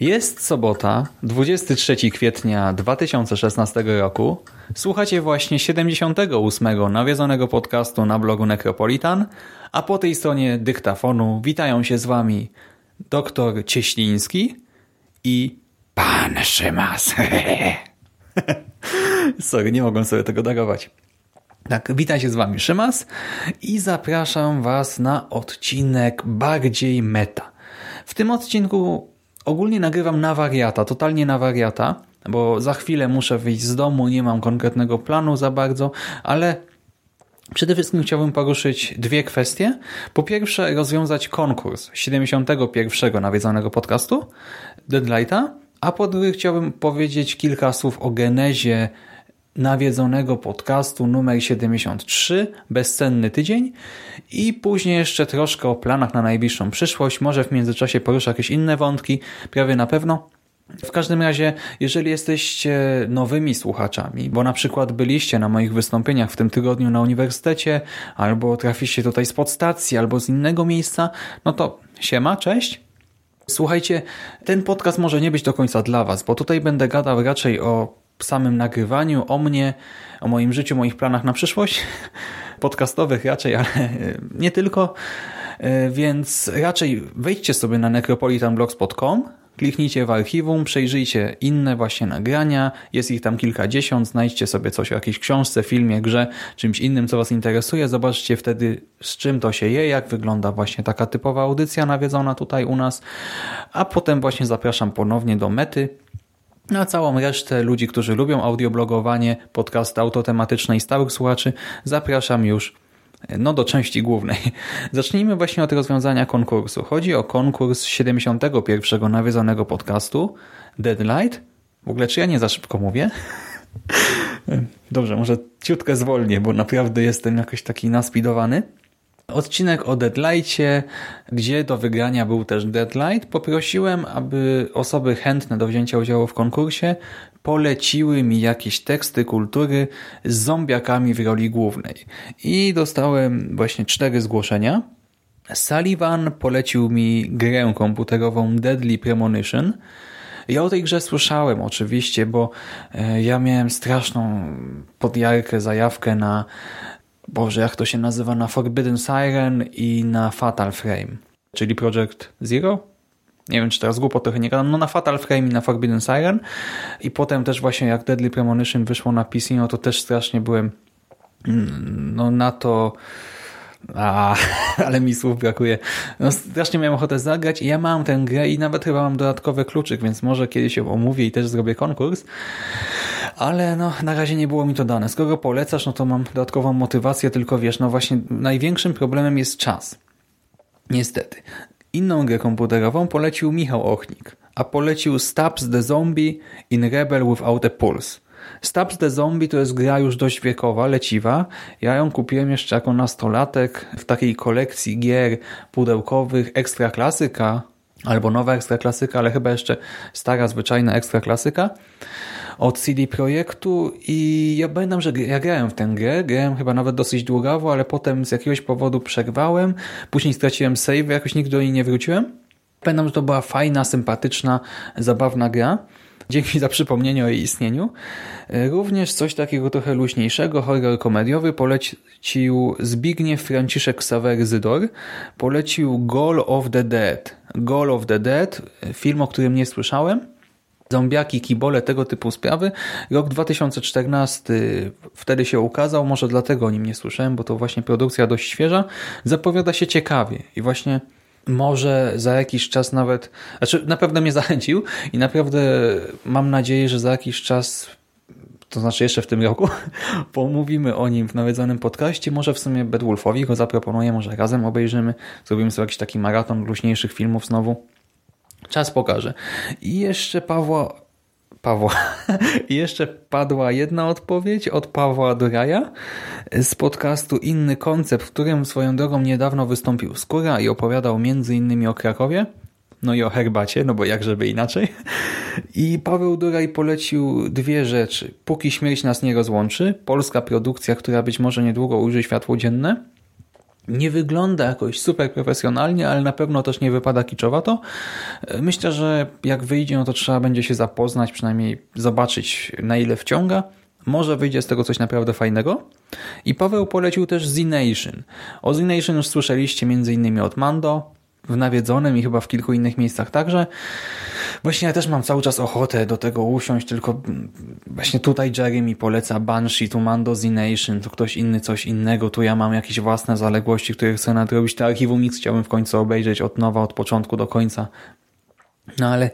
Jest sobota, 23 kwietnia 2016 roku. Słuchacie właśnie 78. nawiedzonego podcastu na blogu Necropolitan, a po tej stronie dyktafonu witają się z wami doktor Cieśliński i pan Szymas. Sorry, nie mogłem sobie tego darować. Tak, witam się z wami Szymas i zapraszam was na odcinek bardziej meta. W tym odcinku Ogólnie nagrywam na wariata, totalnie na wariata, bo za chwilę muszę wyjść z domu, nie mam konkretnego planu za bardzo, ale Przede wszystkim chciałbym poruszyć dwie kwestie. Po pierwsze, rozwiązać konkurs 71. nawiedzonego podcastu Deadlighta, a po drugie chciałbym powiedzieć kilka słów o genezie nawiedzonego podcastu numer 73, Bezcenny Tydzień i później jeszcze troszkę o planach na najbliższą przyszłość. Może w międzyczasie poruszę jakieś inne wątki, prawie na pewno. W każdym razie, jeżeli jesteście nowymi słuchaczami, bo na przykład byliście na moich wystąpieniach w tym tygodniu na uniwersytecie, albo trafiliście tutaj z podstacji, albo z innego miejsca, no to siema, cześć. Słuchajcie, ten podcast może nie być do końca dla Was, bo tutaj będę gadał raczej o samym nagrywaniu, o mnie, o moim życiu, moich planach na przyszłość, podcastowych raczej, ale nie tylko. E, więc raczej wejdźcie sobie na necropolitanblogspot.com, kliknijcie w archiwum, przejrzyjcie inne właśnie nagrania, jest ich tam kilkadziesiąt, znajdźcie sobie coś o jakiejś książce, filmie, grze, czymś innym, co Was interesuje, zobaczcie wtedy z czym to się je, jak wygląda właśnie taka typowa audycja nawiedzona tutaj u nas, a potem właśnie zapraszam ponownie do mety, na całą resztę ludzi, którzy lubią audioblogowanie, podcasty autotematyczne i stałych słuchaczy zapraszam już no do części głównej. Zacznijmy właśnie od rozwiązania konkursu. Chodzi o konkurs 71. nawiedzonego podcastu Deadlight. W ogóle czy ja nie za szybko mówię? Dobrze, może ciutkę zwolnię, bo naprawdę jestem jakoś taki naspidowany. Odcinek o Deadlightie, gdzie do wygrania był też Deadlight. Poprosiłem, aby osoby chętne do wzięcia udziału w konkursie poleciły mi jakieś teksty kultury z zombiakami w roli głównej. I dostałem właśnie cztery zgłoszenia. Sullivan polecił mi grę komputerową Deadly Premonition. Ja o tej grze słyszałem oczywiście, bo e, ja miałem straszną podjarkę, zajawkę na Boże, jak to się nazywa, na Forbidden Siren i na Fatal Frame, czyli Project Zero. Nie wiem, czy teraz głupo trochę nie gadam. No na Fatal Frame i na Forbidden Siren. I potem też właśnie jak Deadly Premonition wyszło na PC, no to też strasznie byłem mm, no na to a, ale mi słów brakuje. No, strasznie miałem ochotę zagrać i ja mam tę grę i nawet chyba mam dodatkowy kluczyk, więc może kiedyś ją omówię i też zrobię konkurs. Ale no, na razie nie było mi to dane. Skoro polecasz, no to mam dodatkową motywację, tylko wiesz, no właśnie największym problemem jest czas. Niestety. Inną grę komputerową polecił Michał Ochnik, a polecił Stabs the Zombie in Rebel Without a Pulse. Stabs the Zombie to jest gra już dość wiekowa, leciwa. Ja ją kupiłem jeszcze jako nastolatek w takiej kolekcji gier pudełkowych Ekstra Klasyka, albo nowa Ekstra Klasyka, ale chyba jeszcze stara, zwyczajna Ekstra Klasyka od CD Projektu i ja pamiętam, że ja grałem w tę grę, grałem chyba nawet dosyć długawo, ale potem z jakiegoś powodu przerwałem, później straciłem save, jakoś nigdy do niej nie wróciłem. Pamiętam, że to była fajna, sympatyczna, zabawna gra. Dzięki za przypomnienie o jej istnieniu. Również coś takiego trochę luźniejszego, horror komediowy polecił Zbigniew Franciszek Sawery Zydor. Polecił Goal of the Dead. Goal of the Dead, film, o którym nie słyszałem. Zombiaki, kibole, tego typu sprawy. Rok 2014 wtedy się ukazał, może dlatego o nim nie słyszałem, bo to właśnie produkcja dość świeża. Zapowiada się ciekawie i właśnie może za jakiś czas nawet, znaczy na pewno mnie zachęcił i naprawdę mam nadzieję, że za jakiś czas to znaczy jeszcze w tym roku, pomówimy o nim w nawiedzonym podcaście. Może w sumie Bedwulfowi go zaproponuję, może razem obejrzymy. Zrobimy sobie jakiś taki maraton luźniejszych filmów znowu. Czas pokaże. I jeszcze Pawła... Pawła. I jeszcze padła jedna odpowiedź od Pawła Doraja z podcastu Inny Koncept, w którym swoją drogą niedawno wystąpił Skóra i opowiadał innymi o Krakowie. No i o herbacie, no bo jak żeby inaczej. I Paweł Duraj polecił dwie rzeczy. Póki śmierć nas nie rozłączy, polska produkcja, która być może niedługo ujrzy światło dzienne nie wygląda jakoś super profesjonalnie, ale na pewno też nie wypada kiczowato. Myślę, że jak wyjdzie, no to trzeba będzie się zapoznać, przynajmniej zobaczyć na ile wciąga. Może wyjdzie z tego coś naprawdę fajnego. I Paweł polecił też Z-Nation. O Z-Nation już słyszeliście m.in. od Mando, w Nawiedzonym i chyba w kilku innych miejscach także. Właśnie ja też mam cały czas ochotę do tego usiąść, tylko właśnie tutaj Jerry mi poleca Banshee, tu Mando Z Nation, tu ktoś inny coś innego, tu ja mam jakieś własne zaległości, które chcę nadrobić. To archiwum Mix chciałbym w końcu obejrzeć od nowa, od początku do końca. No ale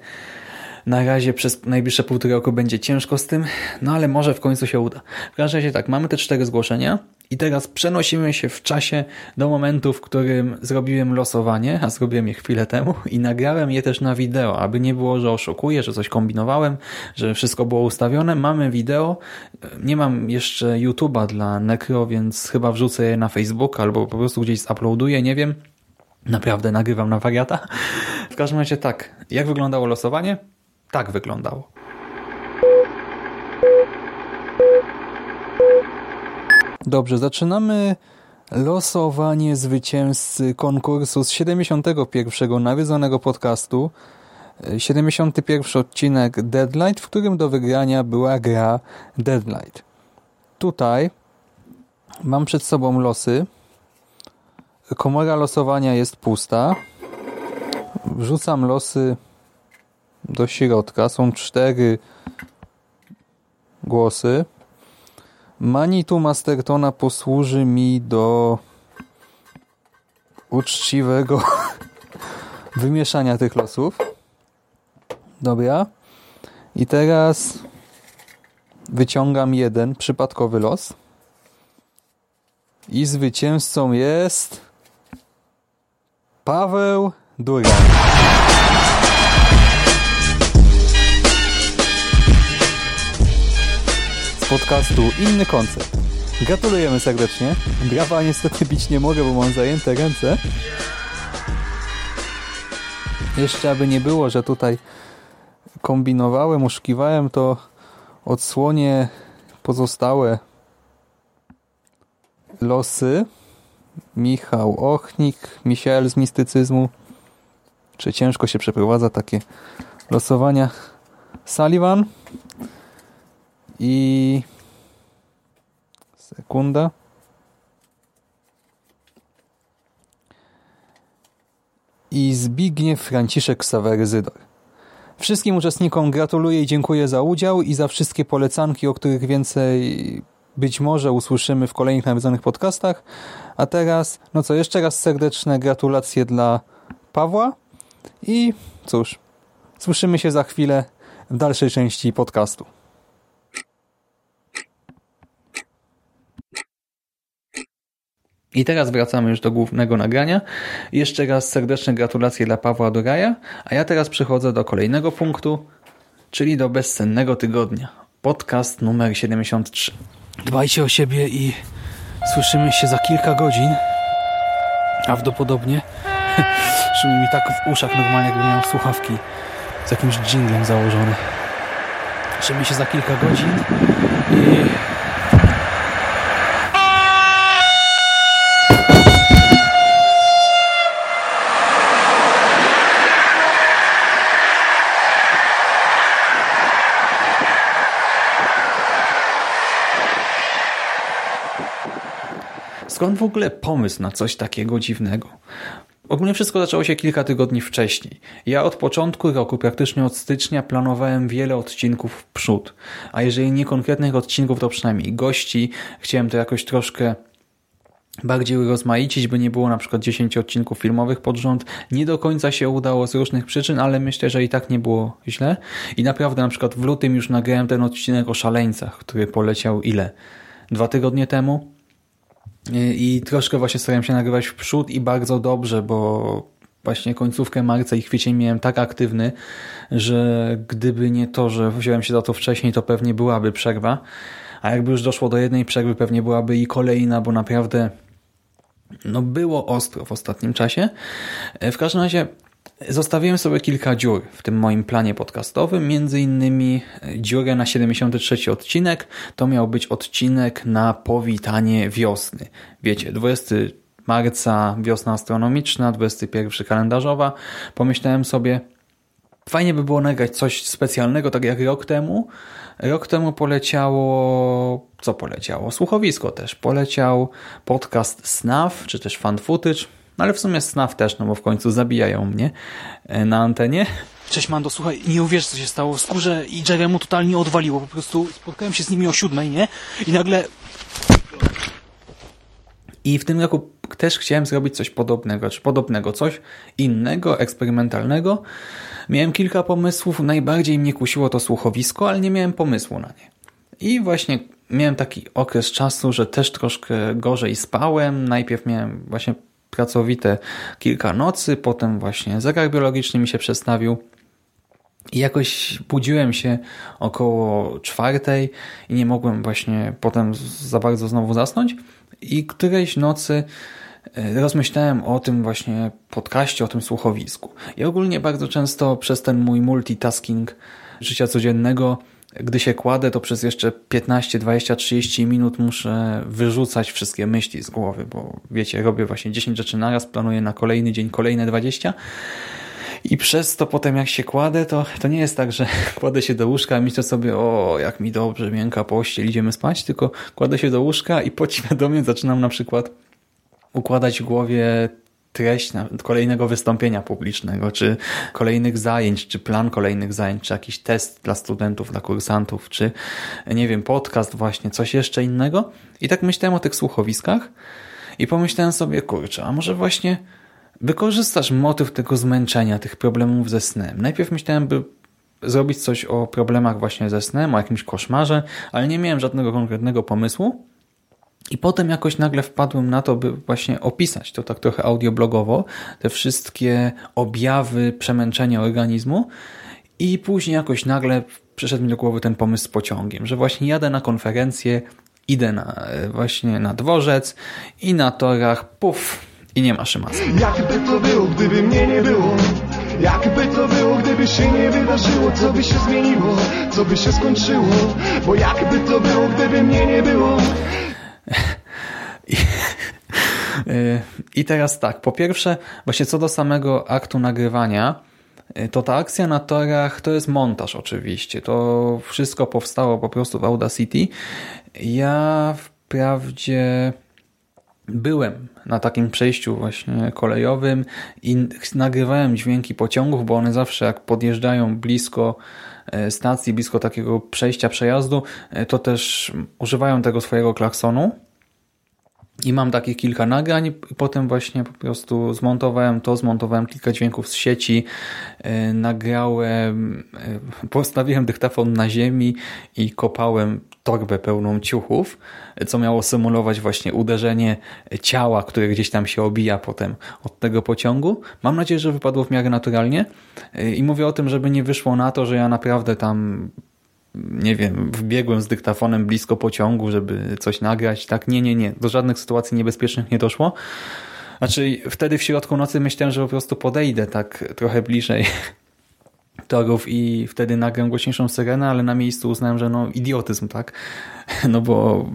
na razie przez najbliższe półtora roku będzie ciężko z tym, no ale może w końcu się uda. W każdym razie tak, mamy te cztery zgłoszenia i teraz przenosimy się w czasie do momentu, w którym zrobiłem losowanie, a zrobiłem je chwilę temu i nagrałem je też na wideo, aby nie było, że oszukuję, że coś kombinowałem, że wszystko było ustawione. Mamy wideo, nie mam jeszcze YouTube'a dla Necro, więc chyba wrzucę je na Facebook albo po prostu gdzieś uploaduję, nie wiem. Naprawdę nagrywam na wariata. W każdym razie tak, jak wyglądało losowanie? Tak wyglądało. Dobrze, zaczynamy losowanie zwycięzcy konkursu z 71. nawiedzonego podcastu. 71 odcinek Deadlight, w którym do wygrania była gra Deadlight. Tutaj mam przed sobą losy. Komora losowania jest pusta. Wrzucam losy do środka. Są cztery głosy. Manitu Mastertona posłuży mi do uczciwego wymieszania tych losów. Dobra. I teraz wyciągam jeden przypadkowy los. I zwycięzcą jest Paweł Durian. Podcastu Inny Koncept. Gratulujemy serdecznie. Brawa niestety bić nie mogę, bo mam zajęte ręce. Jeszcze aby nie było, że tutaj kombinowałem, oszukiwałem, to odsłonię pozostałe losy. Michał Ochnik, Michael z mistycyzmu. Czy ciężko się przeprowadza takie losowania? Sullivan, i sekunda. I Zbigniew Franciszek Sawery Zydor. Wszystkim uczestnikom gratuluję i dziękuję za udział i za wszystkie polecanki, o których więcej być może usłyszymy w kolejnych nawiedzonych podcastach. A teraz, no co, jeszcze raz serdeczne gratulacje dla Pawła i cóż, słyszymy się za chwilę w dalszej części podcastu. I teraz wracamy już do głównego nagrania. Jeszcze raz serdeczne gratulacje dla Pawła Doraja, a ja teraz przechodzę do kolejnego punktu, czyli do bezcennego tygodnia. Podcast numer 73. Dbajcie o siebie i słyszymy się za kilka godzin. Prawdopodobnie szumi mi tak w uszach normalnie, jakbym miał słuchawki z jakimś dżinglem założone. Słyszymy się za kilka godzin i skąd w ogóle pomysł na coś takiego dziwnego? Ogólnie wszystko zaczęło się kilka tygodni wcześniej. Ja od początku roku, praktycznie od stycznia, planowałem wiele odcinków w przód. A jeżeli nie konkretnych odcinków, to przynajmniej gości. Chciałem to jakoś troszkę bardziej rozmaicić, by nie było na przykład 10 odcinków filmowych pod rząd. Nie do końca się udało z różnych przyczyn, ale myślę, że i tak nie było źle. I naprawdę na przykład w lutym już nagrałem ten odcinek o szaleńcach, który poleciał ile? Dwa tygodnie temu? I troszkę właśnie starałem się nagrywać w przód i bardzo dobrze, bo właśnie końcówkę marca i kwiecień miałem tak aktywny, że gdyby nie to, że wziąłem się za to wcześniej, to pewnie byłaby przerwa. A jakby już doszło do jednej przerwy, pewnie byłaby i kolejna, bo naprawdę no było ostro w ostatnim czasie. W każdym razie Zostawiłem sobie kilka dziur w tym moim planie podcastowym, między innymi dziurę na 73 odcinek. To miał być odcinek na powitanie wiosny. Wiecie, 20 marca wiosna astronomiczna, 21 kalendarzowa. Pomyślałem sobie, fajnie by było nagrać coś specjalnego, tak jak rok temu. Rok temu poleciało, co poleciało? Słuchowisko też. Poleciał podcast Snaf, czy też Fan Footage no ale w sumie snaf też, no bo w końcu zabijają mnie e, na antenie. Cześć Mando, słuchaj, nie uwierz co się stało. W skórze i Jeremu totalnie odwaliło. Po prostu spotkałem się z nimi o siódmej, nie? I nagle... I w tym roku też chciałem zrobić coś podobnego, czy podobnego, coś innego, eksperymentalnego. Miałem kilka pomysłów, najbardziej mnie kusiło to słuchowisko, ale nie miałem pomysłu na nie. I właśnie miałem taki okres czasu, że też troszkę gorzej spałem. Najpierw miałem właśnie pracowite kilka nocy, potem właśnie zegar biologiczny mi się przestawił i jakoś budziłem się około czwartej i nie mogłem właśnie potem za bardzo znowu zasnąć i którejś nocy e, rozmyślałem o tym właśnie podcaście, o tym słuchowisku. I ogólnie bardzo często przez ten mój multitasking życia codziennego gdy się kładę, to przez jeszcze 15, 20, 30 minut muszę wyrzucać wszystkie myśli z głowy, bo wiecie, robię właśnie 10 rzeczy naraz, planuję na kolejny dzień kolejne 20 i przez to potem jak się kładę, to, to nie jest tak, że kładę się do łóżka i myślę sobie, o jak mi dobrze, miękka pościel, idziemy spać, tylko kładę się do łóżka i podświadomie zaczynam na przykład układać w głowie treść kolejnego wystąpienia publicznego, czy kolejnych zajęć, czy plan kolejnych zajęć, czy jakiś test dla studentów, dla kursantów, czy nie wiem, podcast właśnie, coś jeszcze innego. I tak myślałem o tych słuchowiskach i pomyślałem sobie, kurczę, a może właśnie wykorzystasz motyw tego zmęczenia, tych problemów ze snem. Najpierw myślałem, by zrobić coś o problemach właśnie ze snem, o jakimś koszmarze, ale nie miałem żadnego konkretnego pomysłu. I potem jakoś nagle wpadłem na to, by właśnie opisać to tak trochę audioblogowo, te wszystkie objawy przemęczenia organizmu i później jakoś nagle przyszedł mi do głowy ten pomysł z pociągiem, że właśnie jadę na konferencję, idę na, właśnie na dworzec i na torach, puf, i nie ma szymasa. Jakby to było, gdyby mnie nie było? Jakby to było, gdyby się nie wydarzyło? Co by się zmieniło? Co by się skończyło? Bo jakby to było, gdyby mnie nie było? I, I teraz tak, po pierwsze, właśnie co do samego aktu nagrywania, y, to ta akcja na torach to jest montaż oczywiście. To wszystko powstało po prostu w Audacity. Ja wprawdzie byłem na takim przejściu właśnie kolejowym i nagrywałem dźwięki pociągów, bo one zawsze jak podjeżdżają blisko y, stacji, blisko takiego przejścia przejazdu, y, to też używają tego swojego klaksonu i mam takich kilka nagrań. Potem właśnie po prostu zmontowałem to, zmontowałem kilka dźwięków z sieci, yy, nagrałem, yy, postawiłem dyktafon na ziemi i kopałem torbę pełną ciuchów, co miało symulować właśnie uderzenie ciała, które gdzieś tam się obija potem od tego pociągu. Mam nadzieję, że wypadło w miarę naturalnie. Yy, i mówię o tym, żeby nie wyszło na to, że ja naprawdę tam nie wiem, wbiegłem z dyktafonem blisko pociągu, żeby coś nagrać. Tak, nie, nie, nie. Do żadnych sytuacji niebezpiecznych nie doszło. Znaczy, wtedy w środku nocy myślałem, że po prostu podejdę tak trochę bliżej torów i wtedy nagram głośniejszą syrenę, ale na miejscu uznałem, że no idiotyzm, tak? No bo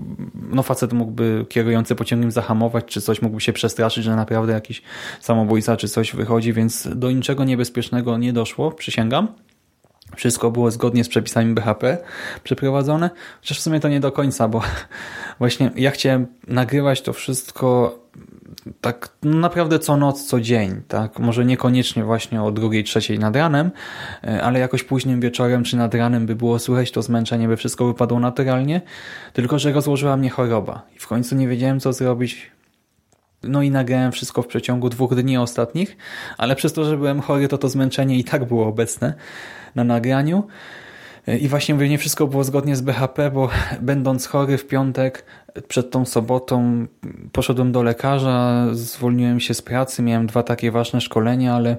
no facet mógłby kierujący pociągiem zahamować, czy coś mógłby się przestraszyć, że naprawdę jakiś samobójca czy coś wychodzi, więc do niczego niebezpiecznego nie doszło, przysięgam. Wszystko było zgodnie z przepisami BHP przeprowadzone, chociaż w sumie to nie do końca, bo właśnie ja chciałem nagrywać to wszystko tak naprawdę co noc, co dzień, tak? Może niekoniecznie właśnie o drugiej, trzeciej nad ranem, e, ale jakoś późnym wieczorem czy nad ranem by było słychać to zmęczenie, by wszystko wypadło naturalnie, tylko że rozłożyła mnie choroba i w końcu nie wiedziałem co zrobić. No i nagrałem wszystko w przeciągu dwóch dni ostatnich, ale przez to, że byłem chory, to to zmęczenie i tak było obecne na nagraniu. I właśnie mówię, nie wszystko było zgodnie z BHP, bo będąc chory w piątek przed tą sobotą poszedłem do lekarza, zwolniłem się z pracy, miałem dwa takie ważne szkolenia, ale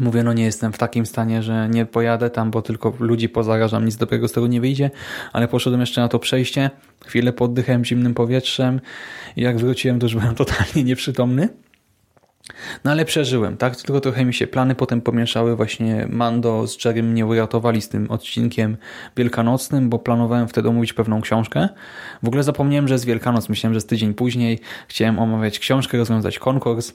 mówię, no nie jestem w takim stanie, że nie pojadę tam, bo tylko ludzi pozarażam, nic dobrego z tego nie wyjdzie, ale poszedłem jeszcze na to przejście, chwilę poddychałem zimnym powietrzem i jak wróciłem, to już byłem totalnie nieprzytomny. No ale przeżyłem, tak? Tylko trochę mi się plany potem pomieszały. Właśnie Mando z Jerrym mnie uratowali z tym odcinkiem wielkanocnym, bo planowałem wtedy omówić pewną książkę. W ogóle zapomniałem, że jest Wielkanoc. Myślałem, że jest tydzień później. Chciałem omawiać książkę, rozwiązać konkurs.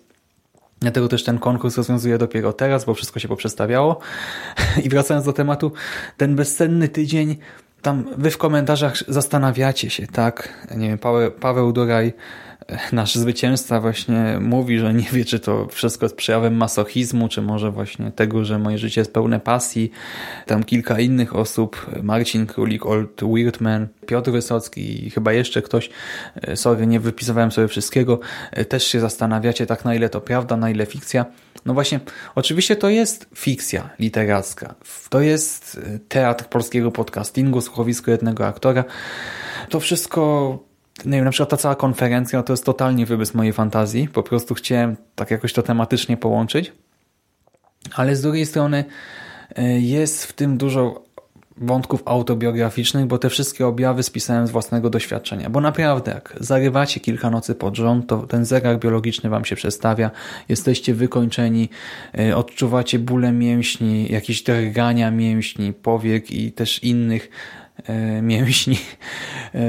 Dlatego też ten konkurs rozwiązuję dopiero teraz, bo wszystko się poprzestawiało. I wracając do tematu, ten bezsenny tydzień tam wy w komentarzach zastanawiacie się, tak? Nie wiem, Paweł, Paweł Duraj nasz zwycięzca właśnie mówi, że nie wie, czy to wszystko jest przejawem masochizmu, czy może właśnie tego, że moje życie jest pełne pasji. Tam kilka innych osób, Marcin Królik, Old Weirdman, Piotr Wysocki i chyba jeszcze ktoś, e, sorry, nie wypisywałem sobie wszystkiego, e, też się zastanawiacie tak na ile to prawda, na ile fikcja. No właśnie, oczywiście to jest fikcja literacka. To jest e, teatr polskiego podcastingu, słuchowisko jednego aktora. To wszystko nie wiem, na przykład ta cała konferencja to jest totalnie wybys mojej fantazji. Po prostu chciałem tak jakoś to tematycznie połączyć. Ale z drugiej strony e, jest w tym dużo wątków autobiograficznych, bo te wszystkie objawy spisałem z własnego doświadczenia. Bo naprawdę, jak zarywacie kilka nocy pod rząd, to ten zegar biologiczny wam się przestawia, jesteście wykończeni, e, odczuwacie bóle mięśni, jakieś drgania mięśni, powiek i też innych mięśni. E,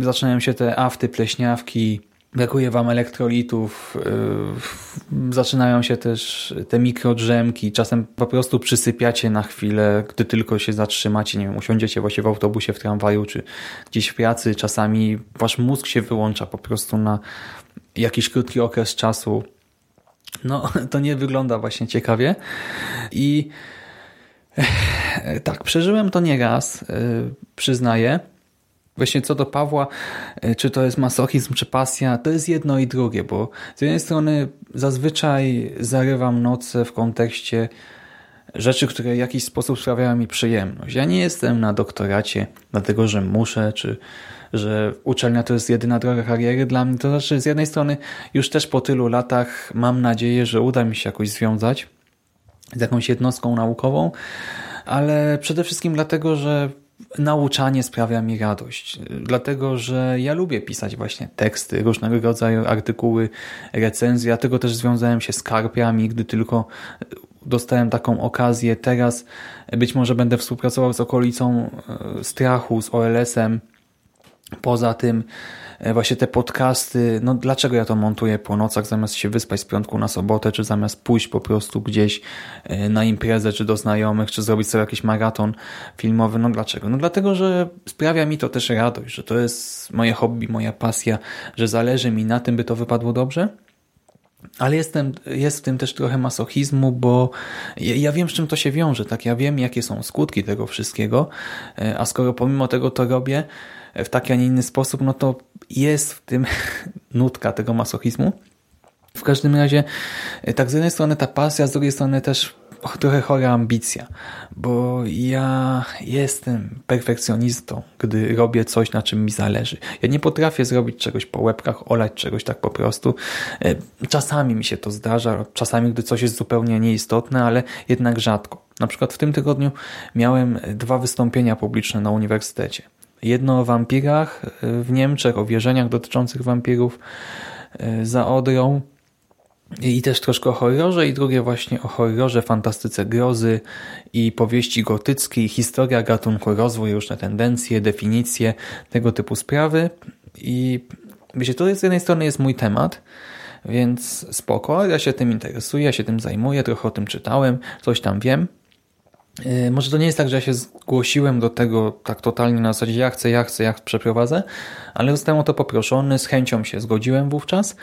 zaczynają się te afty, pleśniawki, brakuje wam elektrolitów, e, zaczynają się też te mikrodrzemki, czasem po prostu przysypiacie na chwilę, gdy tylko się zatrzymacie, nie wiem, usiądziecie właśnie w autobusie, w tramwaju, czy gdzieś w pracy, czasami wasz mózg się wyłącza po prostu na jakiś krótki okres czasu. No, to nie wygląda właśnie ciekawie i tak, przeżyłem to nieraz, y, przyznaję. Właśnie co do Pawła, y, czy to jest masochizm, czy pasja, to jest jedno i drugie, bo z jednej strony zazwyczaj zarywam noce w kontekście rzeczy, które w jakiś sposób sprawiają mi przyjemność. Ja nie jestem na doktoracie, dlatego że muszę, czy że uczelnia to jest jedyna droga kariery dla mnie. To znaczy, z jednej strony już też po tylu latach mam nadzieję, że uda mi się jakoś związać z jakąś jednostką naukową, ale przede wszystkim dlatego, że nauczanie sprawia mi radość. Dlatego, że ja lubię pisać właśnie teksty, różnego rodzaju artykuły, recenzje. Dlatego też związałem się z karpiami, gdy tylko dostałem taką okazję. Teraz być może będę współpracował z okolicą e, strachu, z OLS-em. Poza tym E, właśnie te podcasty, no dlaczego ja to montuję po nocach zamiast się wyspać z piątku na sobotę, czy zamiast pójść po prostu gdzieś e, na imprezę, czy do znajomych, czy zrobić sobie jakiś maraton filmowy, no dlaczego? No dlatego, że sprawia mi to też radość, że to jest moje hobby, moja pasja, że zależy mi na tym, by to wypadło dobrze. Ale jestem, jest w tym też trochę masochizmu, bo ja, ja, wiem, z czym to się wiąże. Tak, Ja wiem, jakie są skutki tego wszystkiego, e, a skoro pomimo tego to robię, w taki, a nie inny sposób, no to jest w tym nutka tego masochizmu. W każdym razie, e, tak z jednej strony ta pasja, z drugiej strony też trochę chora ambicja, bo ja jestem perfekcjonistą, gdy robię coś, na czym mi zależy. Ja nie potrafię zrobić czegoś po łebkach, olać czegoś tak po prostu. E, czasami mi się to zdarza, czasami gdy coś jest zupełnie nieistotne, ale jednak rzadko. Na przykład w tym tygodniu miałem dwa wystąpienia publiczne na uniwersytecie. Jedno o wampirach e, w Niemczech, o wierzeniach dotyczących wampirów e, za Odrą. I też troszkę o horrorze i drugie właśnie o horrorze, fantastyce grozy i powieści gotyckiej, historia gatunku, rozwój, różne tendencje, definicje, tego typu sprawy. I wiecie, to z jednej strony jest mój temat, więc spoko, ja się tym interesuję, ja się tym zajmuję, trochę o tym czytałem, coś tam wiem, może to nie jest tak, że ja się zgłosiłem do tego tak totalnie na zasadzie ja chcę, ja chcę, ja przeprowadzę, ale zostałem o to poproszony, z chęcią się zgodziłem wówczas.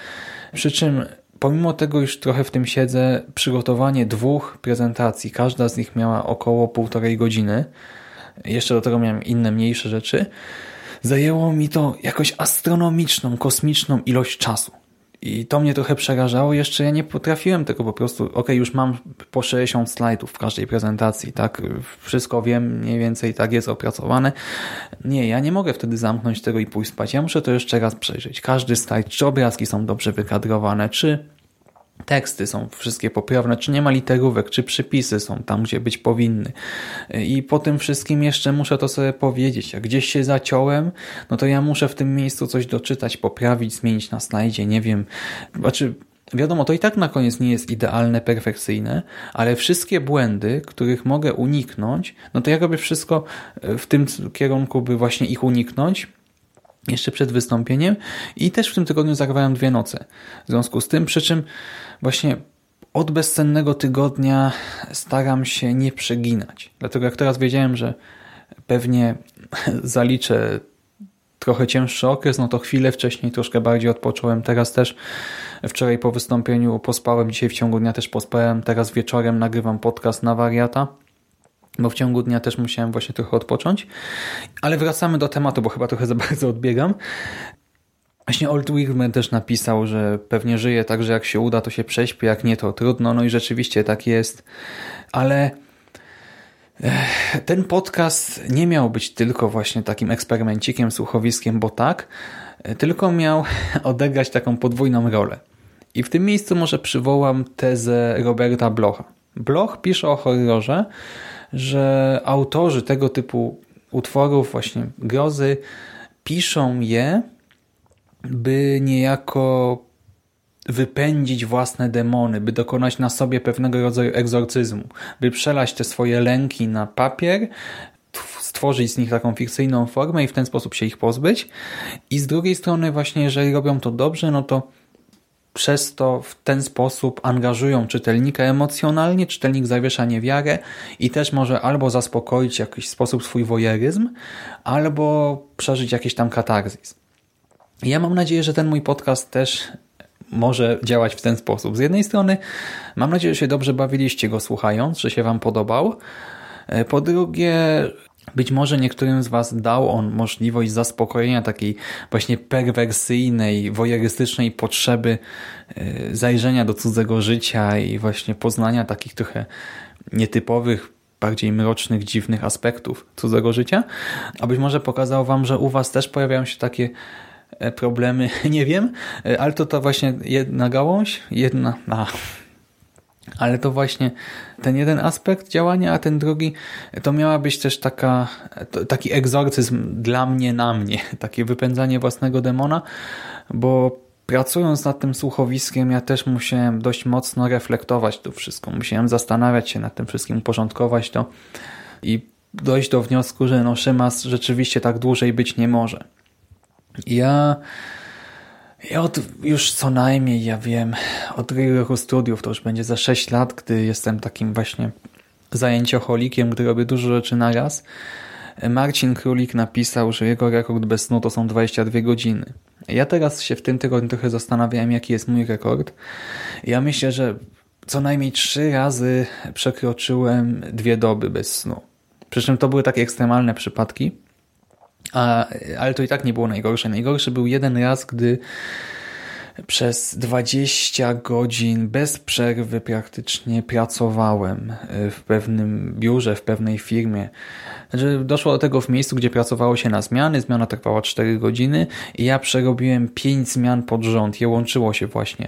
Przy czym pomimo tego, już trochę w tym siedzę, przygotowanie dwóch prezentacji, każda z nich miała około półtorej godziny, jeszcze do tego miałem inne mniejsze rzeczy, zajęło mi to jakoś astronomiczną, kosmiczną ilość czasu. I to mnie trochę przerażało. Jeszcze ja nie potrafiłem tego po prostu. Ok, już mam po 60 slajdów w każdej prezentacji, tak? Wszystko wiem, mniej więcej tak jest opracowane. Nie, ja nie mogę wtedy zamknąć tego i pójść spać. Ja muszę to jeszcze raz przejrzeć. Każdy slajd, czy obrazki są dobrze wykadrowane, czy teksty są wszystkie poprawne, czy nie ma literówek, czy przypisy są tam, gdzie być powinny. I po tym wszystkim jeszcze muszę to sobie powiedzieć. Jak gdzieś się zaciąłem, no to ja muszę w tym miejscu coś doczytać, poprawić, zmienić na slajdzie, nie wiem. Znaczy, wiadomo, to i tak na koniec nie jest idealne, perfekcyjne, ale wszystkie błędy, których mogę uniknąć, no to ja robię wszystko w tym kierunku, by właśnie ich uniknąć, jeszcze przed wystąpieniem i też w tym tygodniu zagrałem dwie noce. W związku z tym, przy czym właśnie od bezcennego tygodnia staram się nie przeginać. Dlatego jak teraz wiedziałem, że pewnie zaliczę trochę cięższy okres, no to chwilę wcześniej troszkę bardziej odpocząłem. Teraz też wczoraj po wystąpieniu pospałem, dzisiaj w ciągu dnia też pospałem. Teraz wieczorem nagrywam podcast na wariata bo w ciągu dnia też musiałem właśnie trochę odpocząć. Ale wracamy do tematu, bo chyba trochę za bardzo odbiegam. Właśnie Old Wigman też napisał, że pewnie żyje tak, że jak się uda, to się prześpi, jak nie, to trudno. No i rzeczywiście tak jest. Ale ten podcast nie miał być tylko właśnie takim eksperymencikiem, słuchowiskiem, bo tak, tylko miał odegrać taką podwójną rolę. I w tym miejscu może przywołam tezę Roberta Blocha. Bloch pisze o horrorze, że autorzy tego typu utworów, właśnie grozy, piszą je, by niejako wypędzić własne demony, by dokonać na sobie pewnego rodzaju egzorcyzmu, by przelać te swoje lęki na papier, stworzyć z nich taką fikcyjną formę i w ten sposób się ich pozbyć. I z drugiej strony właśnie, jeżeli robią to dobrze, no to przez to w ten sposób angażują czytelnika emocjonalnie, czytelnik zawiesza niewiarę i też może albo zaspokoić w jakiś sposób swój wojeryzm, albo przeżyć jakiś tam katarzis. Ja mam nadzieję, że ten mój podcast też może działać w ten sposób. Z jednej strony mam nadzieję, że się dobrze bawiliście go słuchając, że się Wam podobał. E, po drugie, być może niektórym z Was dał on możliwość zaspokojenia takiej właśnie perwersyjnej, wojerystycznej potrzeby e, zajrzenia do cudzego życia i właśnie poznania takich trochę nietypowych, bardziej mrocznych, dziwnych aspektów cudzego życia. A być może pokazał Wam, że u Was też pojawiają się takie e, problemy, nie wiem, e, ale to to właśnie jedna gałąź, jedna... A, ale to właśnie ten jeden aspekt działania, a ten drugi to miała być też taka, taki egzorcyzm dla mnie, na mnie, takie wypędzanie własnego demona, bo pracując nad tym słuchowiskiem ja też musiałem dość mocno reflektować to wszystko, musiałem zastanawiać się nad tym wszystkim, uporządkować to i dojść do wniosku, że no Szymas rzeczywiście tak dłużej być nie może. Ja i od już co najmniej, ja wiem, od roku studiów, to już będzie za 6 lat, gdy jestem takim właśnie zajęciocholikiem, gdy robię dużo rzeczy na raz. Marcin Królik napisał, że jego rekord bez snu to są 22 godziny. Ja teraz się w tym tygodniu trochę zastanawiałem, jaki jest mój rekord. Ja myślę, że co najmniej trzy razy przekroczyłem dwie doby bez snu. Przy czym to były takie ekstremalne przypadki. A, ale to i tak nie było najgorsze. Najgorszy był jeden raz, gdy przez 20 godzin bez przerwy praktycznie pracowałem e, w pewnym biurze, w pewnej firmie. Znaczy, doszło do tego w miejscu, gdzie pracowało się na zmiany. Zmiana trwała 4 godziny i ja przerobiłem 5 zmian pod rząd. Je łączyło się właśnie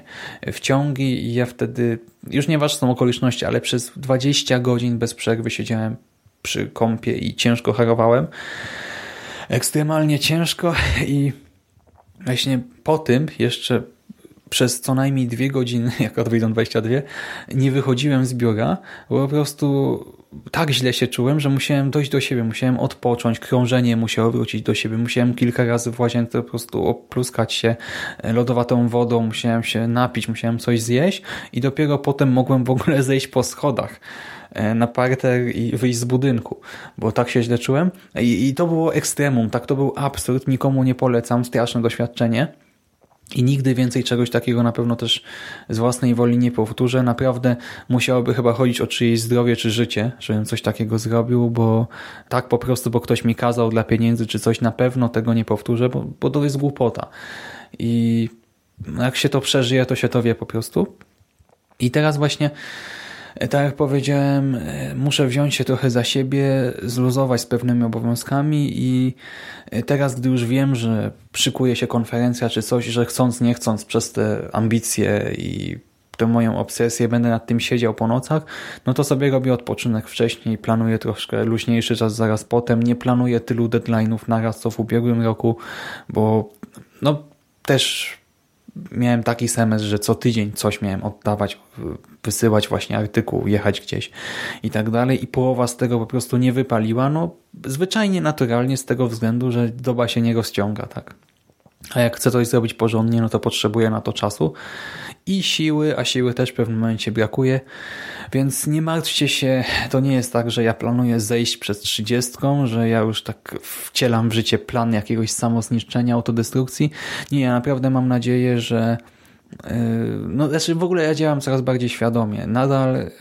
w ciągi i ja wtedy, już nieważne są okoliczności, ale przez 20 godzin bez przerwy siedziałem przy kąpie i ciężko harowałem ekstremalnie ciężko i właśnie po tym jeszcze przez co najmniej dwie godziny, jak odwyjdą 22, nie wychodziłem z biura, bo po prostu tak źle się czułem, że musiałem dojść do siebie, musiałem odpocząć, krążenie musiało wrócić do siebie, musiałem kilka razy w łazience po prostu opluskać się lodowatą wodą, musiałem się napić, musiałem coś zjeść i dopiero potem mogłem w ogóle zejść po schodach. E, na parter i wyjść z budynku, bo tak się źle czułem. I, I to było ekstremum, tak to był absurd, nikomu nie polecam, straszne doświadczenie. I nigdy więcej czegoś takiego na pewno też z własnej woli nie powtórzę. Naprawdę musiałoby chyba chodzić o czyjeś zdrowie czy życie, żebym coś takiego zrobił, bo tak po prostu, bo ktoś mi kazał dla pieniędzy czy coś, na pewno tego nie powtórzę, bo, bo to jest głupota. I jak się to przeżyje, to się to wie po prostu. I teraz właśnie tak jak powiedziałem, e, muszę wziąć się trochę za siebie, zluzować z pewnymi obowiązkami i e, teraz, gdy już wiem, że szykuje się konferencja czy coś, że chcąc, nie chcąc przez te ambicje i tę moją obsesję będę nad tym siedział po nocach, no to sobie robię odpoczynek wcześniej, planuję troszkę luźniejszy czas zaraz potem, nie planuję tylu deadline'ów naraz co w ubiegłym roku, bo no też miałem taki semestr, że co tydzień coś miałem oddawać, wysyłać właśnie artykuł, jechać gdzieś i tak dalej. I połowa z tego po prostu nie wypaliła, no zwyczajnie naturalnie z tego względu, że doba się nie rozciąga, tak. A jak chcę coś zrobić porządnie, no to potrzebuję na to czasu i siły, a siły też w pewnym momencie brakuje, więc nie martwcie się, to nie jest tak, że ja planuję zejść przed trzydziestką, że ja już tak wcielam w życie plan jakiegoś samozniszczenia, autodestrukcji. Nie, ja naprawdę mam nadzieję, że yy, no, znaczy w ogóle ja działam coraz bardziej świadomie. Nadal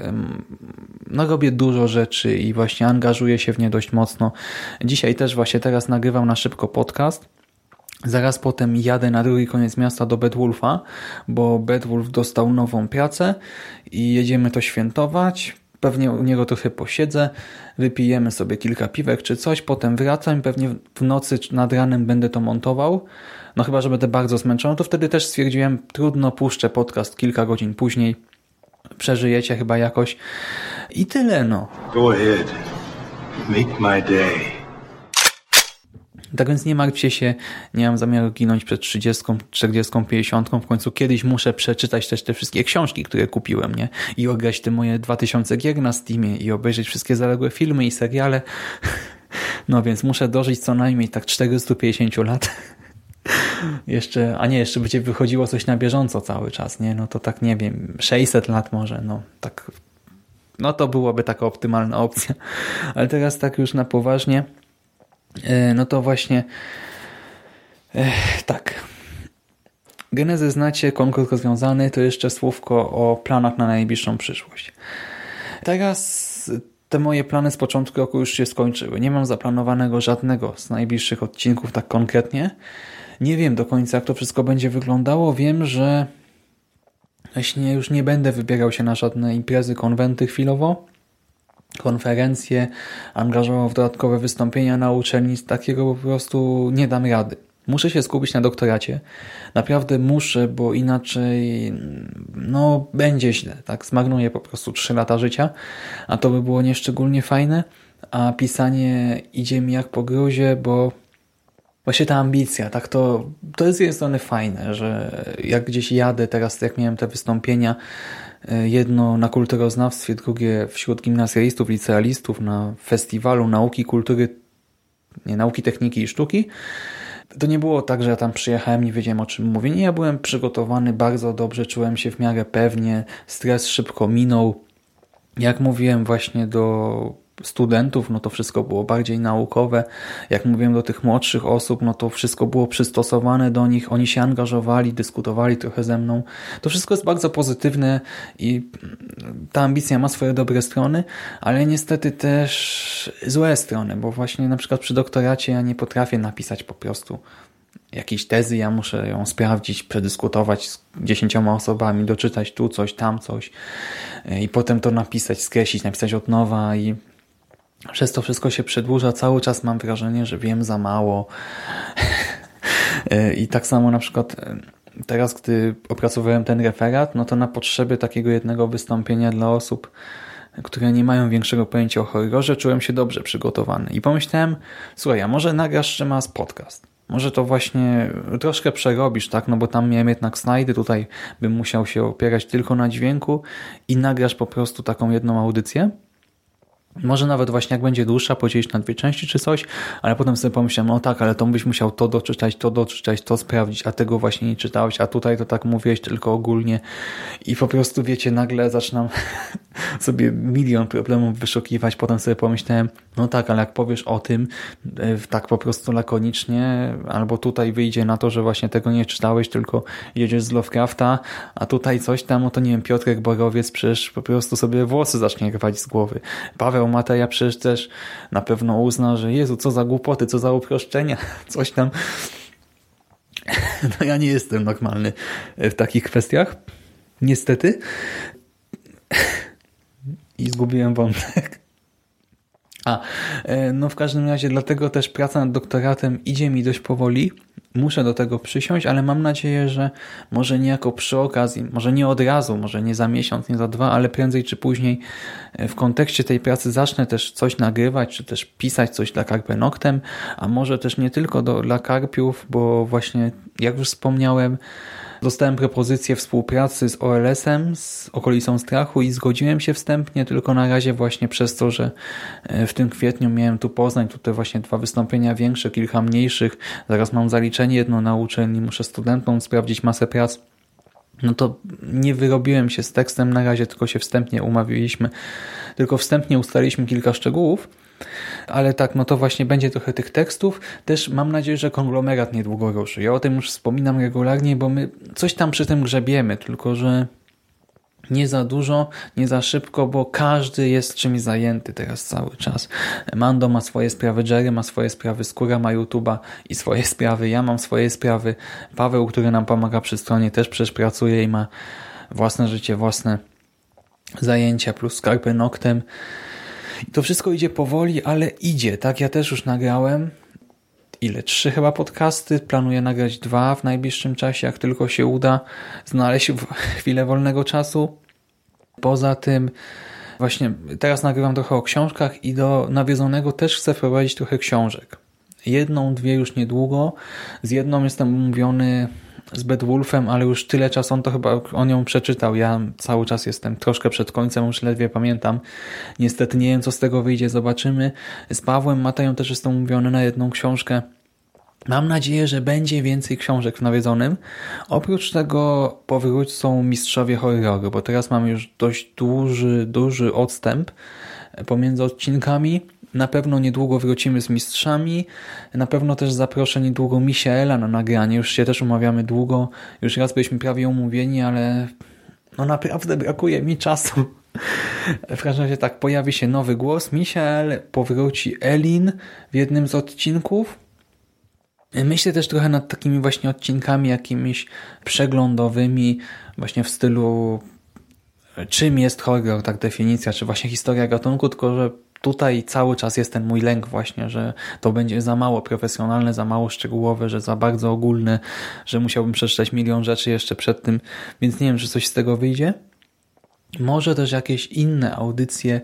no, robię dużo rzeczy i właśnie angażuję się w nie dość mocno. Dzisiaj też właśnie teraz nagrywam na szybko podcast Zaraz potem jadę na drugi koniec miasta do Bedwulfa, bo Bedwulf dostał nową pracę i jedziemy to świętować. Pewnie u niego trochę posiedzę, wypijemy sobie kilka piwek czy coś, potem wracam, pewnie w nocy nad ranem będę to montował. No chyba, że będę bardzo zmęczony, to wtedy też stwierdziłem, trudno, puszczę podcast kilka godzin później. Przeżyjecie chyba jakoś. I tyle no. Go ahead. Make my day. Tak więc nie martwcie się, nie mam zamiaru ginąć przed 30, 40, 50. W końcu kiedyś muszę przeczytać też te wszystkie książki, które kupiłem, nie? I ograć te moje 2000 gier na Steamie i obejrzeć wszystkie zaległe filmy i seriale. No więc muszę dożyć co najmniej tak 450 lat. Jeszcze, a nie, jeszcze będzie wychodziło coś na bieżąco cały czas, nie? No to tak nie wiem, 600 lat może, no tak no to byłoby taka optymalna opcja. Ale teraz tak już na poważnie no to właśnie e, tak. Genezy znacie, konkurs rozwiązany, to jeszcze słówko o planach na najbliższą przyszłość. Teraz te moje plany z początku roku już się skończyły. Nie mam zaplanowanego żadnego z najbliższych odcinków tak konkretnie. Nie wiem do końca, jak to wszystko będzie wyglądało. Wiem, że właśnie już nie będę wybierał się na żadne imprezy, konwenty chwilowo konferencje, angażował w dodatkowe wystąpienia na uczelni, z takiego po prostu nie dam rady. Muszę się skupić na doktoracie. Naprawdę muszę, bo inaczej no będzie źle. Tak zmarnuję po prostu 3 lata życia, a to by było nieszczególnie fajne, a pisanie idzie mi jak po gruzie, bo właśnie ta ambicja, tak to, to jest z jednej strony fajne, że jak gdzieś jadę teraz, jak miałem te wystąpienia, jedno na kulturoznawstwie, drugie wśród gimnazjalistów, licealistów na festiwalu nauki, kultury, nie, nauki, techniki i sztuki. To nie było tak, że ja tam przyjechałem, nie wiedziałem o czym mówię. Nie, ja byłem przygotowany bardzo dobrze, czułem się w miarę pewnie, stres szybko minął. Jak mówiłem właśnie do studentów, no to wszystko było bardziej naukowe. Jak mówiłem do tych młodszych osób, no to wszystko było przystosowane do nich. Oni się angażowali, dyskutowali trochę ze mną. To wszystko jest bardzo pozytywne i ta ambicja ma swoje dobre strony, ale niestety też złe strony, bo właśnie na przykład przy doktoracie ja nie potrafię napisać po prostu jakiejś tezy, ja muszę ją sprawdzić, przedyskutować z dziesięcioma osobami, doczytać tu coś, tam coś i potem to napisać, skreślić, napisać od nowa i przez to wszystko się przedłuża. Cały czas mam wrażenie, że wiem za mało. I tak samo na przykład e, teraz, gdy opracowałem ten referat, no to na potrzeby takiego jednego wystąpienia dla osób, które nie mają większego pojęcia o horrorze, czułem się dobrze przygotowany. I pomyślałem, słuchaj, a może nagrasz z podcast? Może to właśnie troszkę przerobisz, tak? No bo tam miałem jednak slajdy, tutaj bym musiał się opierać tylko na dźwięku i nagrasz po prostu taką jedną audycję Może nawet właśnie jak będzie dłuższa, podzielić na dwie części czy coś, ale potem sobie pomyślałem, no tak, ale to byś musiał to doczytać, to doczytać, to sprawdzić, a tego właśnie nie czytałeś, a tutaj to tak mówiłeś tylko ogólnie i po prostu wiecie, nagle zaczynam sobie milion problemów wyszukiwać, potem sobie pomyślałem, no tak, ale jak powiesz o tym e, tak po prostu lakonicznie, albo tutaj wyjdzie na to, że właśnie tego nie czytałeś, tylko jedziesz z Lovecrafta, a tutaj coś tam, no to nie wiem, Piotrek Borowiec przecież po prostu sobie włosy zacznie rwać z głowy. Paweł Mateja przecież też na pewno uzna, że Jezu, co za głupoty, co za uproszczenia, coś tam. No ja nie jestem normalny w takich kwestiach. Niestety. I zgubiłem wątek. A, e, no w każdym razie dlatego też praca nad doktoratem idzie mi dość powoli. Muszę do tego przysiąść, ale mam nadzieję, że może niejako przy okazji, może nie od razu, może nie za miesiąc, nie za dwa, ale prędzej czy później e, w kontekście tej pracy zacznę też coś nagrywać, czy też pisać coś dla Carpe Noctem, a może też nie tylko do, dla Karpiów, bo właśnie, jak już wspomniałem, Dostałem propozycję współpracy z OLS-em, z okolicą strachu i zgodziłem się wstępnie, tylko na razie właśnie przez to, że e, w tym kwietniu miałem tu Poznań, tutaj właśnie dwa wystąpienia większe, kilka mniejszych, zaraz mam zaliczenie jedno na uczelni, muszę studentom sprawdzić masę prac, no to nie wyrobiłem się z tekstem na razie, tylko się wstępnie umawiliśmy, tylko wstępnie ustaliliśmy kilka szczegółów, ale tak, no to właśnie będzie trochę tych tekstów. Też mam nadzieję, że konglomerat niedługo ruszy. Ja o tym już wspominam regularnie, bo my coś tam przy tym grzebiemy, tylko że nie za dużo, nie za szybko, bo każdy jest czymś zajęty teraz cały czas. Mando ma swoje sprawy, Jerry ma swoje sprawy, Skóra ma YouTube'a i swoje sprawy, ja mam swoje sprawy, Paweł, który nam pomaga przy stronie też przecież pracuje i ma własne życie, własne zajęcia, plus skarpy noktem. I to wszystko idzie powoli, ale idzie, tak? Ja też już nagrałem ile? Trzy chyba podcasty. Planuję nagrać dwa w najbliższym czasie, jak tylko się uda znaleźć chwilę wolnego czasu. Poza tym właśnie teraz nagrywam trochę o książkach i do nawiedzonego też chcę wprowadzić trochę książek. Jedną, dwie już niedługo. Z jedną jestem umówiony z Bedwulfem, ale już tyle czasu on to chyba on ją przeczytał. Ja cały czas jestem troszkę przed końcem, już ledwie pamiętam. Niestety nie wiem, co z tego wyjdzie, zobaczymy. Z Pawłem Mateją też jestem umówiony na jedną książkę. Mam nadzieję, że będzie więcej książek w nawiedzonym. Oprócz tego powrócą mistrzowie horroru, bo teraz mamy już dość duży, duży odstęp pomiędzy odcinkami. Na pewno niedługo wrócimy z mistrzami. Na pewno też zaproszę niedługo Michaela na nagranie. Już się też umawiamy długo. Już raz byliśmy prawie umówieni, ale no naprawdę brakuje mi czasu. W każdym razie tak, pojawi się nowy głos. Michael powróci Elin w jednym z odcinków. Myślę też trochę nad takimi właśnie odcinkami jakimiś przeglądowymi, właśnie w stylu czym jest horror, tak definicja, czy właśnie historia gatunku, tylko że tutaj cały czas jest ten mój lęk właśnie, że to będzie za mało profesjonalne, za mało szczegółowe, że za bardzo ogólne, że musiałbym przeczytać milion rzeczy jeszcze przed tym, więc nie wiem, czy coś z tego wyjdzie. Może też jakieś inne audycje.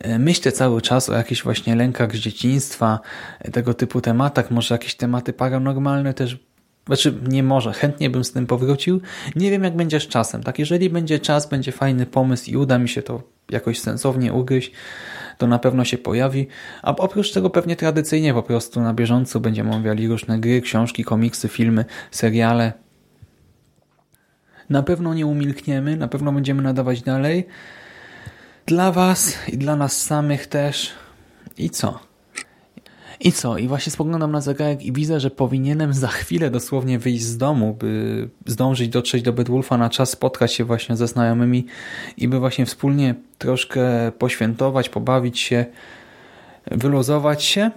E, myślę cały czas o jakichś właśnie lękach z dzieciństwa, e, tego typu tematach, może jakieś tematy paranormalne też znaczy, nie może. Chętnie bym z tym powrócił. Nie wiem, jak będzie z czasem. Tak, jeżeli będzie czas, będzie fajny pomysł i uda mi się to jakoś sensownie ugryźć, to na pewno się pojawi. A oprócz tego pewnie tradycyjnie po prostu na bieżąco będziemy omawiali różne gry, książki, komiksy, filmy, seriale. Na pewno nie umilkniemy, na pewno będziemy nadawać dalej. Dla Was i dla nas samych też. I co? I co? I właśnie spoglądam na zegarek i widzę, że powinienem za chwilę dosłownie wyjść z domu, by zdążyć dotrzeć do Bedwulfa na czas, spotkać się właśnie ze znajomymi i by właśnie wspólnie troszkę poświętować, pobawić się, wyluzować się.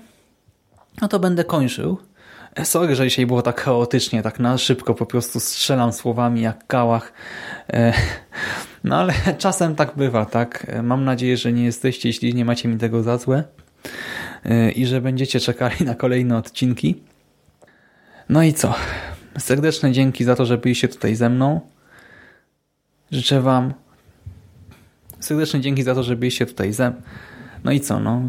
No to będę kończył. Sorry, że dzisiaj było tak chaotycznie, tak na szybko po prostu strzelam słowami jak kałach. No ale czasem tak bywa, tak? Mam nadzieję, że nie jesteście, jeśli nie macie mi tego za złe. Y, i że będziecie czekali na kolejne odcinki. No i co? Serdeczne dzięki za to, że byliście tutaj ze mną. Życzę Wam serdeczne dzięki za to, że byliście tutaj ze mną. No i co? No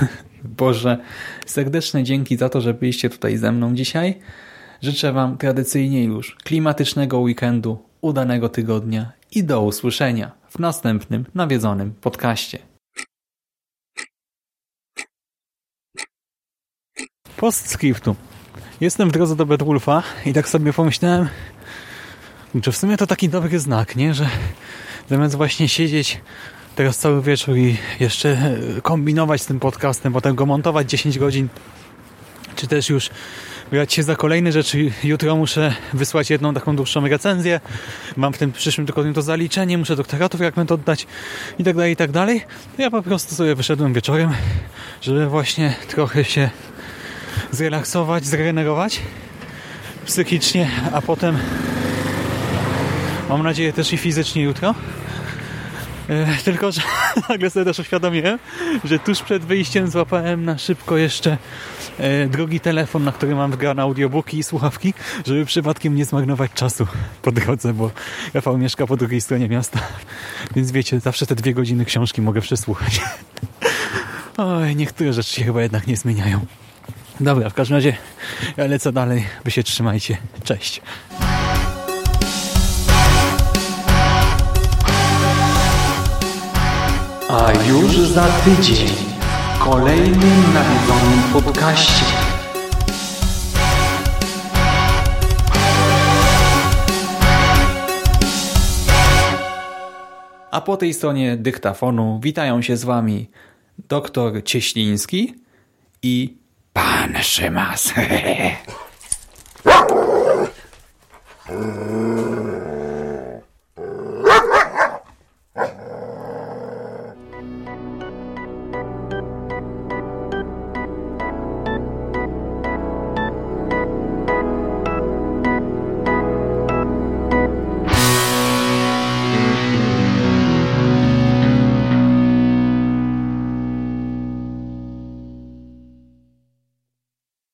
Boże, serdeczne dzięki za to, że byliście tutaj ze mną dzisiaj. Życzę Wam tradycyjnie już klimatycznego weekendu, udanego tygodnia i do usłyszenia w następnym nawiedzonym podcaście. Postscriptum. Jestem w drodze do Bedwulfa i tak sobie pomyślałem, czy w sumie to taki dobry znak, nie? Że zamiast właśnie siedzieć teraz cały wieczór i jeszcze e, kombinować z tym podcastem, potem go montować 10 godzin, czy też już brać się za kolejne rzeczy. Jutro muszę wysłać jedną taką dłuższą recenzję. Mam w tym przyszłym tygodniu to zaliczenie, muszę doktoratów fragment oddać i tak dalej, i tak dalej. Ja po prostu sobie wyszedłem wieczorem, żeby właśnie trochę się zrelaksować, zregenerować psychicznie, a potem mam nadzieję też i fizycznie jutro. E, tylko, że nagle sobie też uświadomiłem, że tuż przed wyjściem złapałem na szybko jeszcze e, drugi telefon, na który mam wgrane audiobooki i słuchawki, żeby przypadkiem nie zmarnować czasu po drodze, bo Rafał mieszka po drugiej stronie miasta. Więc wiecie, zawsze te dwie godziny książki mogę przesłuchać. Oj, niektóre rzeczy się chyba jednak nie zmieniają. Dobra, w każdym razie ja lecę dalej. Wy się trzymajcie. Cześć. A już za tydzień w kolejnym nawiedzonym podcaście. A po tej stronie dyktafonu witają się z wami doktor Cieśliński i pan Szymas.